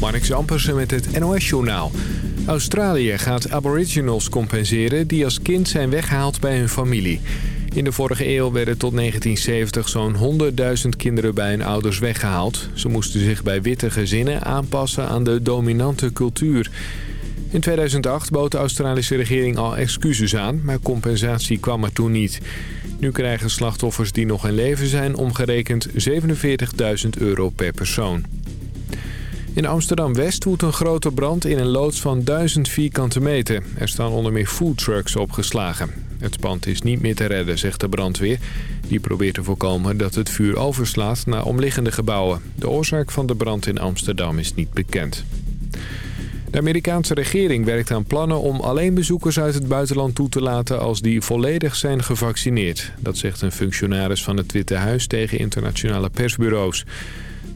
Mark Zampersen met het NOS-journaal. Australië gaat aboriginals compenseren die als kind zijn weggehaald bij hun familie. In de vorige eeuw werden tot 1970 zo'n 100.000 kinderen bij hun ouders weggehaald. Ze moesten zich bij witte gezinnen aanpassen aan de dominante cultuur. In 2008 bood de Australische regering al excuses aan, maar compensatie kwam er toen niet. Nu krijgen slachtoffers die nog in leven zijn omgerekend 47.000 euro per persoon. In Amsterdam-West woedt een grote brand in een loods van 1000 vierkante meter. Er staan onder meer foodtrucks opgeslagen. Het pand is niet meer te redden, zegt de brandweer. Die probeert te voorkomen dat het vuur overslaat naar omliggende gebouwen. De oorzaak van de brand in Amsterdam is niet bekend. De Amerikaanse regering werkt aan plannen om alleen bezoekers uit het buitenland toe te laten als die volledig zijn gevaccineerd. Dat zegt een functionaris van het Witte Huis tegen internationale persbureaus.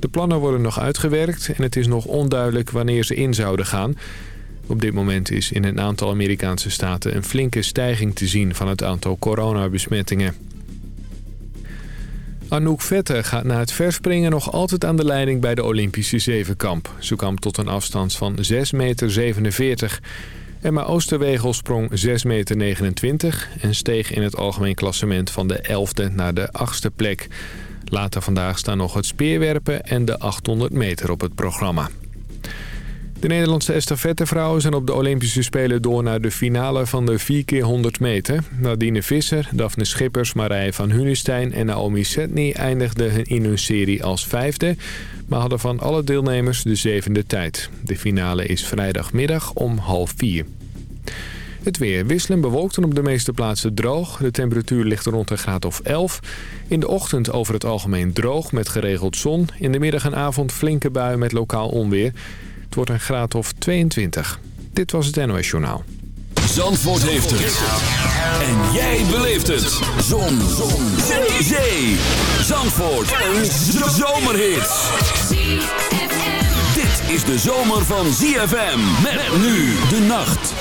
De plannen worden nog uitgewerkt en het is nog onduidelijk wanneer ze in zouden gaan. Op dit moment is in een aantal Amerikaanse staten een flinke stijging te zien van het aantal coronabesmettingen. Anouk Vette gaat na het verspringen nog altijd aan de leiding bij de Olympische zevenkamp. Ze kwam tot een afstand van 6,47 meter. Emma Oosterwegel sprong 6,29 meter en steeg in het algemeen klassement van de 11e naar de 8e plek. Later vandaag staan nog het speerwerpen en de 800 meter op het programma. De Nederlandse estafettevrouwen zijn op de Olympische Spelen door naar de finale van de 4x100 meter. Nadine Visser, Daphne Schippers, Marije van Hunestein en Naomi Setny eindigden in hun serie als vijfde... maar hadden van alle deelnemers de zevende tijd. De finale is vrijdagmiddag om half vier. Het weer wisselen bewolkt en op de meeste plaatsen droog. De temperatuur ligt rond een graad of 11. In de ochtend over het algemeen droog met geregeld zon. In de middag en avond flinke buien met lokaal onweer. Het wordt een graad of 22. Dit was het NOS Journaal. Zandvoort heeft het. En jij beleeft het. Zon. Zon. Zee. Zee. Zandvoort. Een zomerhit. Dit is de zomer van ZFM. Met nu de nacht.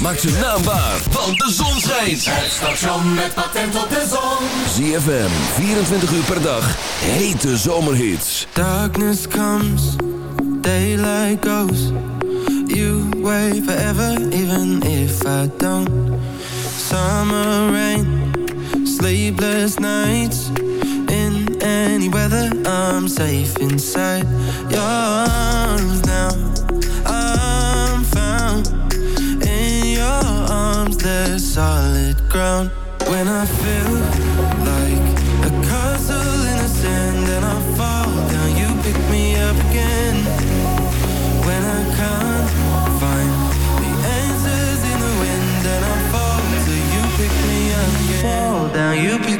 Maakt zijn naam waar, want de zon schijnt. Het station met patent op de zon. ZFM, 24 uur per dag, hete zomerhits. Darkness comes, daylight goes. You wait forever, even if I don't. Summer rain, sleepless nights. In any weather, I'm safe inside your arms now. There's solid ground. When I feel like a castle in the sand and I fall down, you pick me up again. When I can't find the answers in the wind and I fall till you pick me up again. Fall down, you pick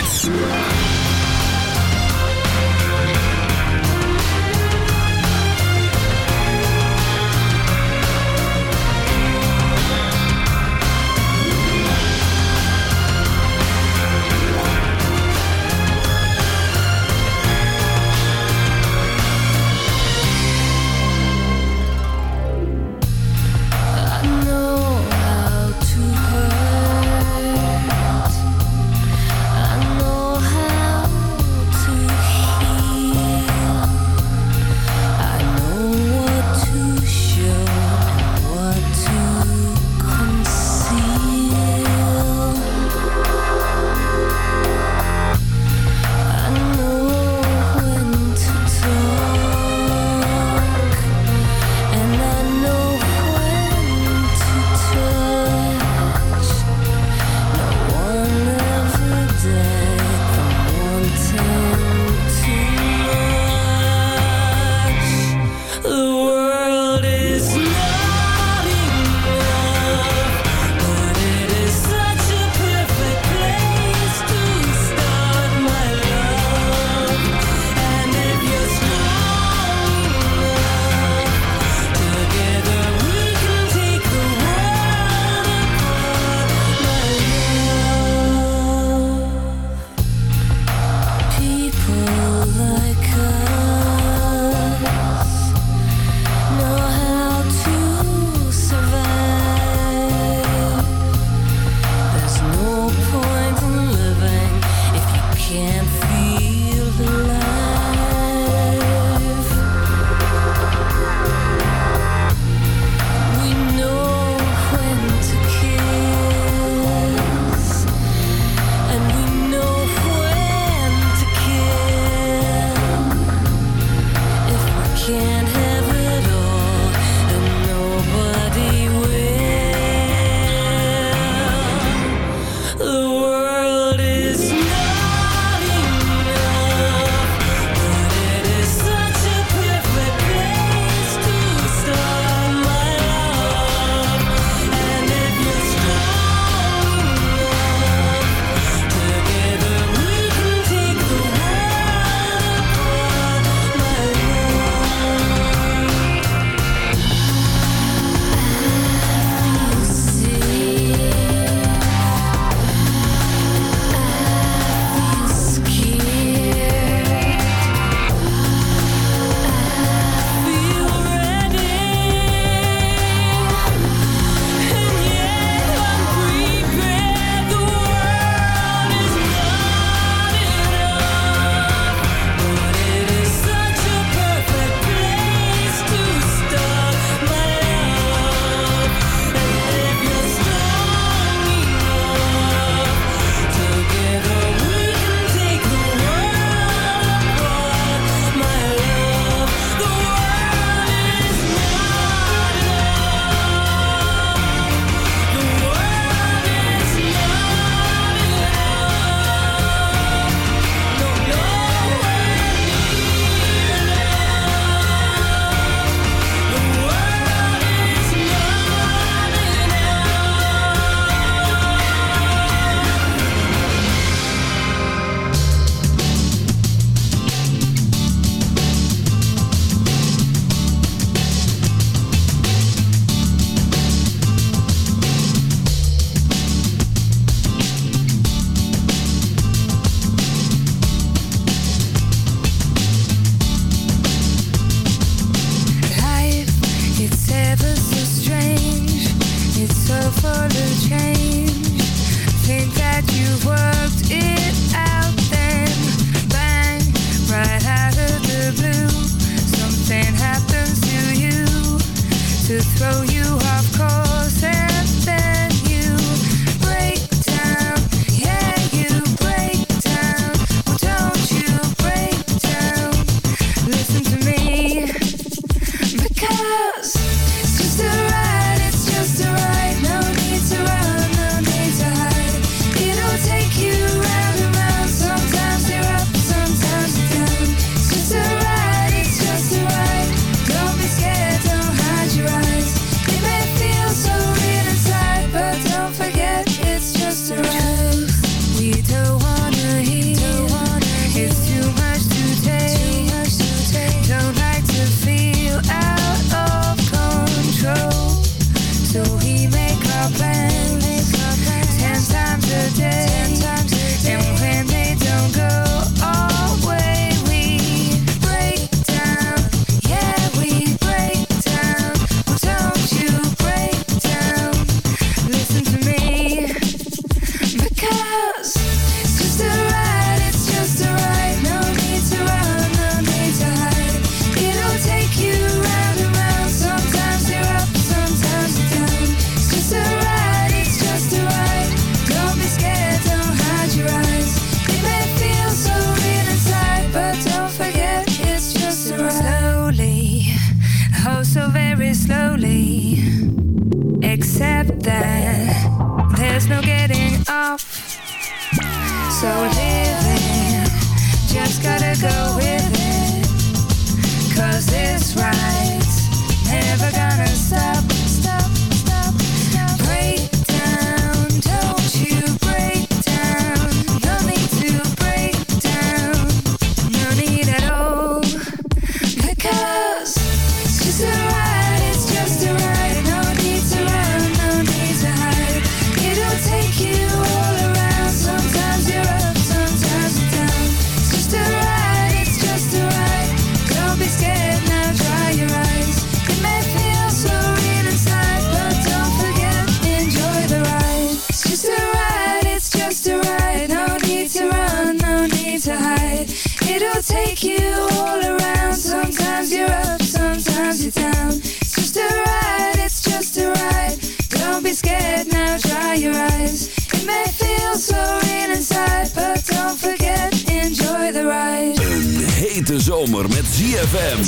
like you all around. Sometimes you're up, sometimes you're down. It's just a ride, it's just a ride. Don't be scared now, try your eyes. It may feel so real inside, but don't forget, enjoy the ride. Een hete zomer met ZFM.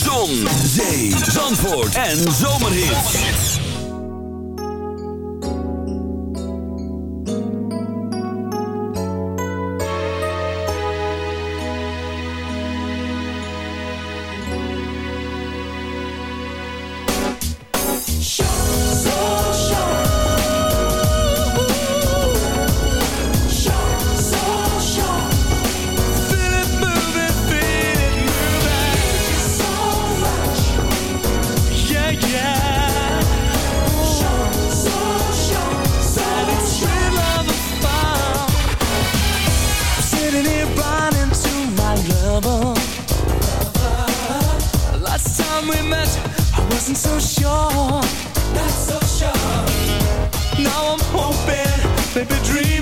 Zon, zee, zandvoort en zomerhit. wasn't so sure. Not so sure. Now I'm hoping, baby, dream.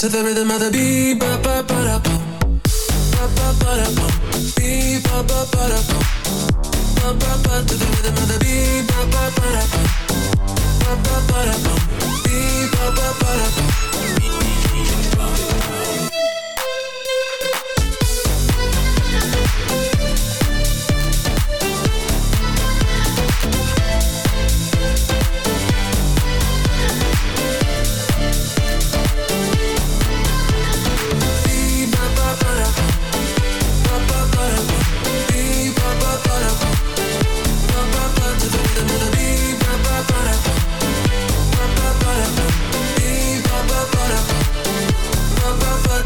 To the rhythm the beat, ba ba ba da ba, ba ba ba. To the rhythm the be ba ba ba da ba, ba ba ba ba.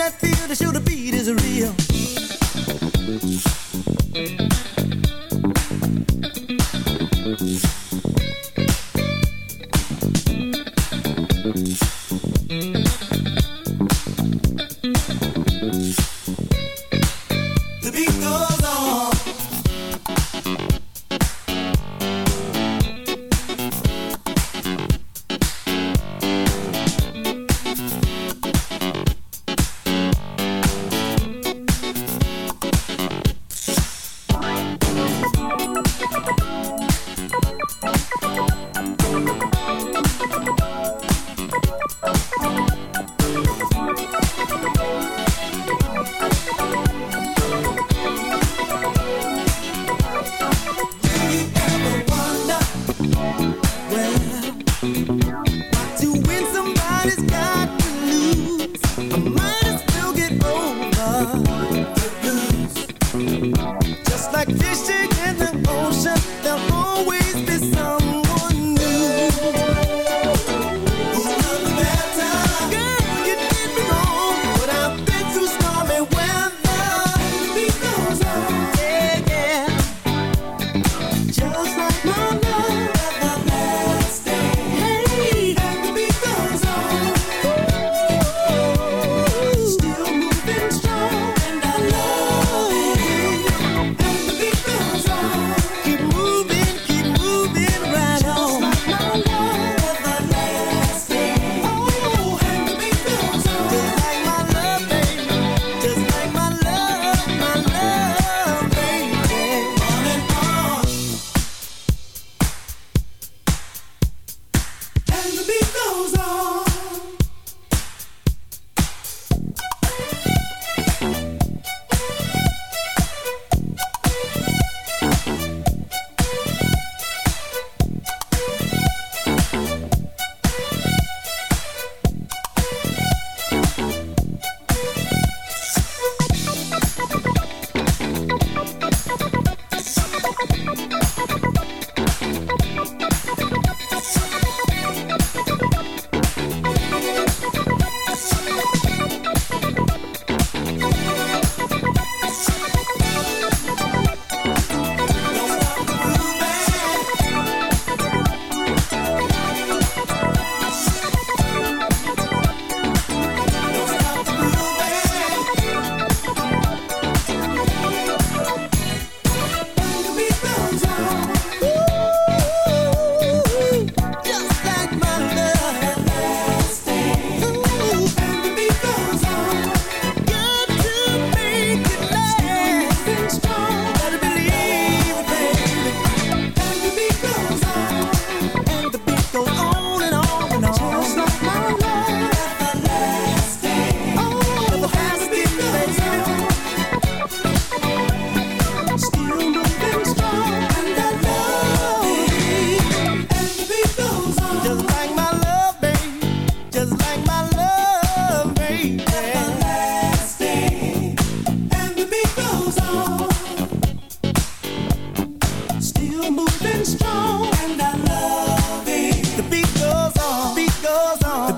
That feel to show the beat is real.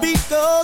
be gone.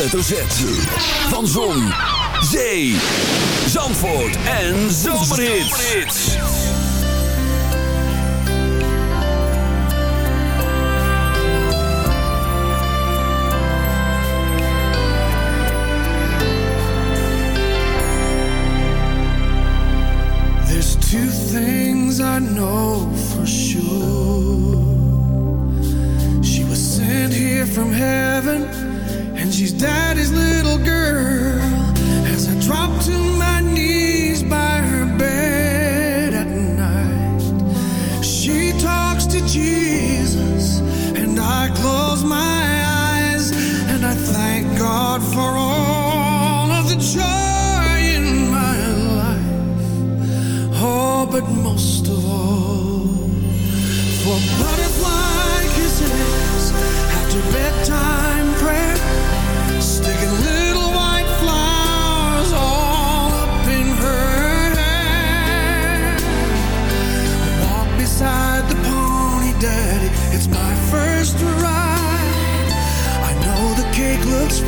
hoofdletter Z. Van Zon, Zee, Zandvoort en There's two things I know for sure. She was sent here from heaven She's daddy's little girl. As I drop to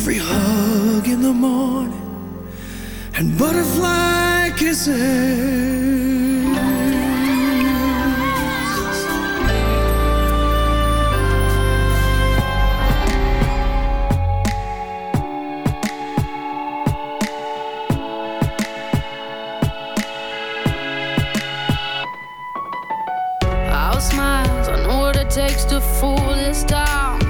every hug in the morning and butterfly kisses. All smiles, I know what it takes to fool this town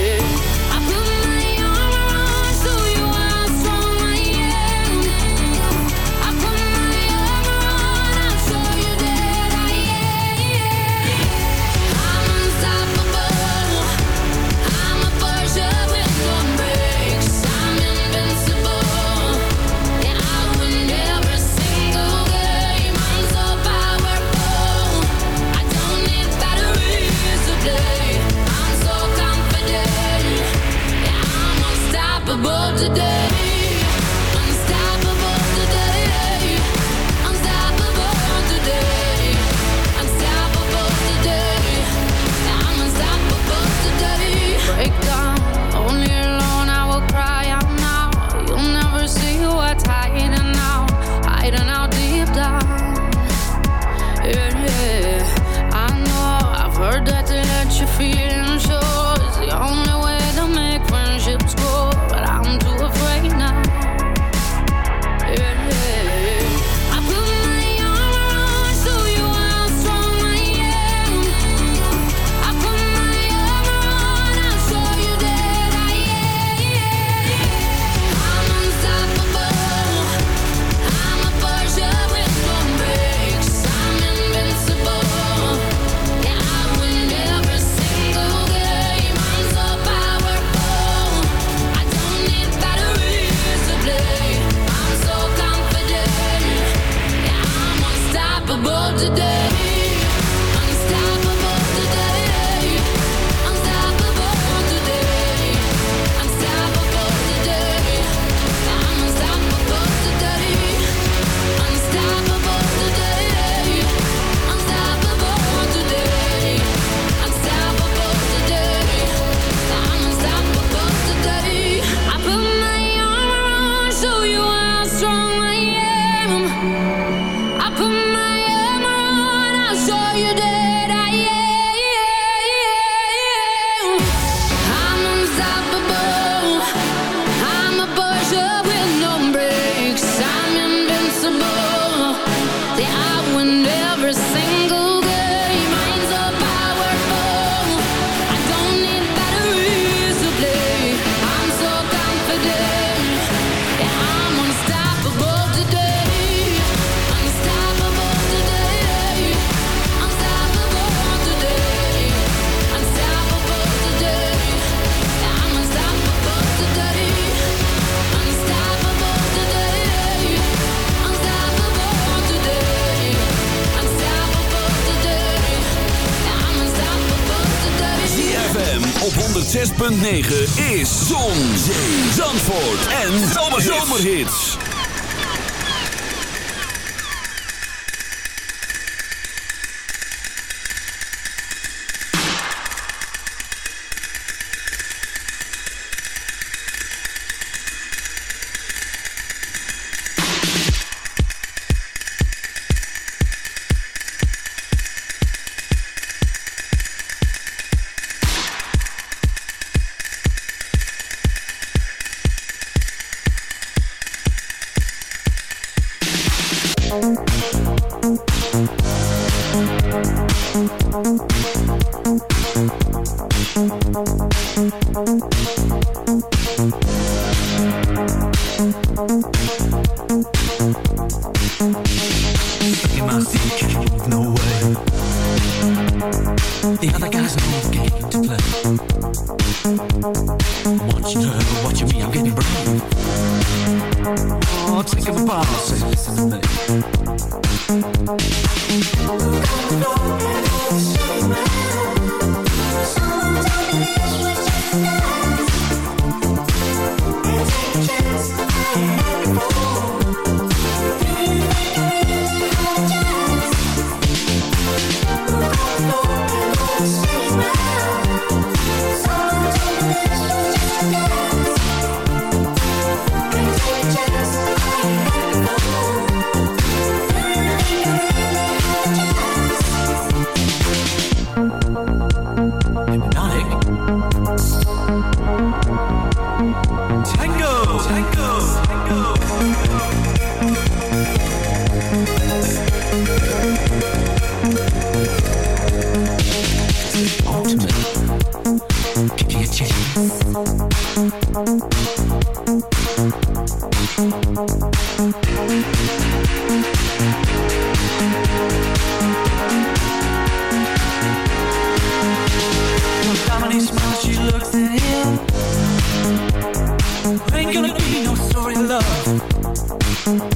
Colgate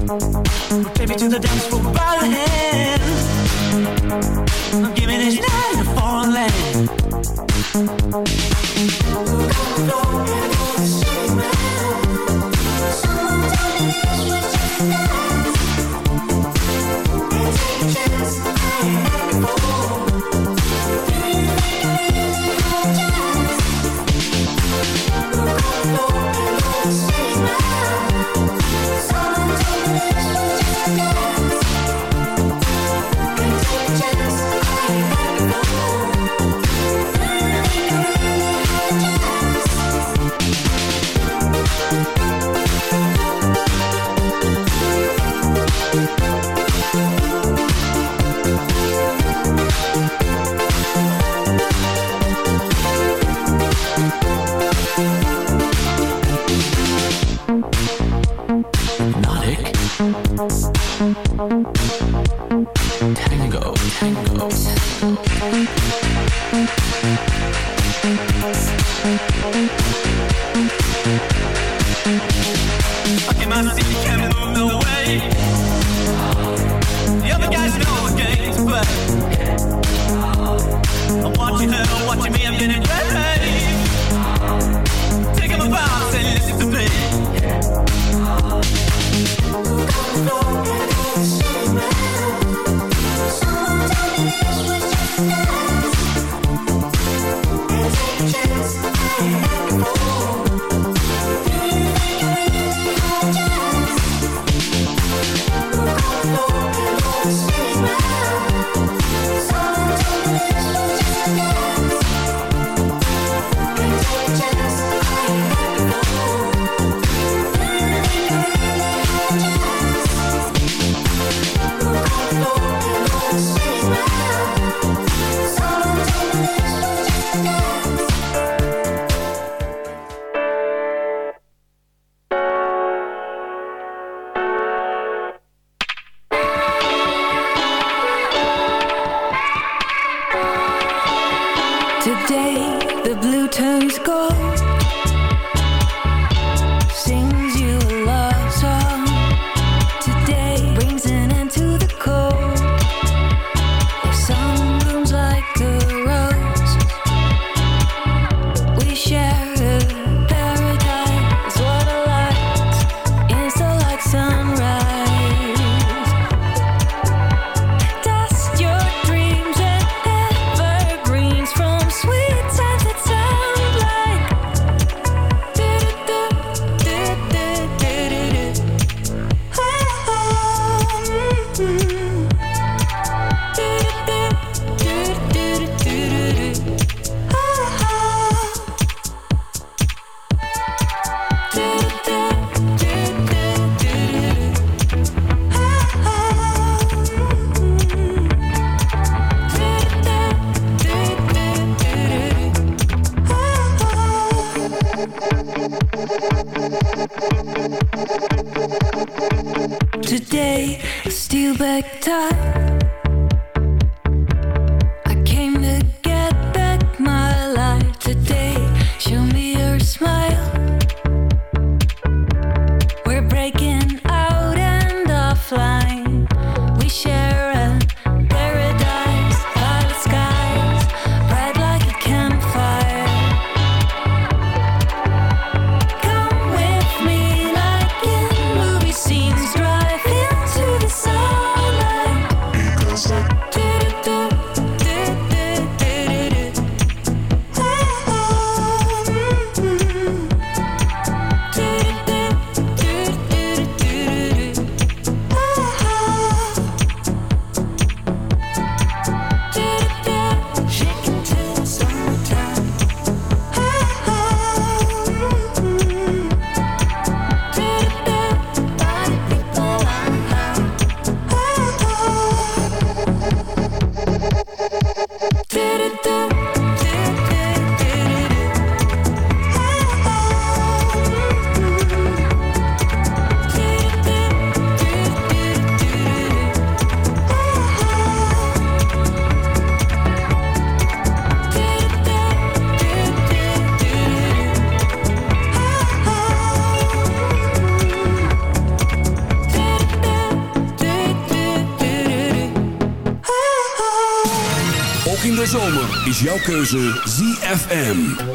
Baby, me to the dance floor by glass. jouw ZFM.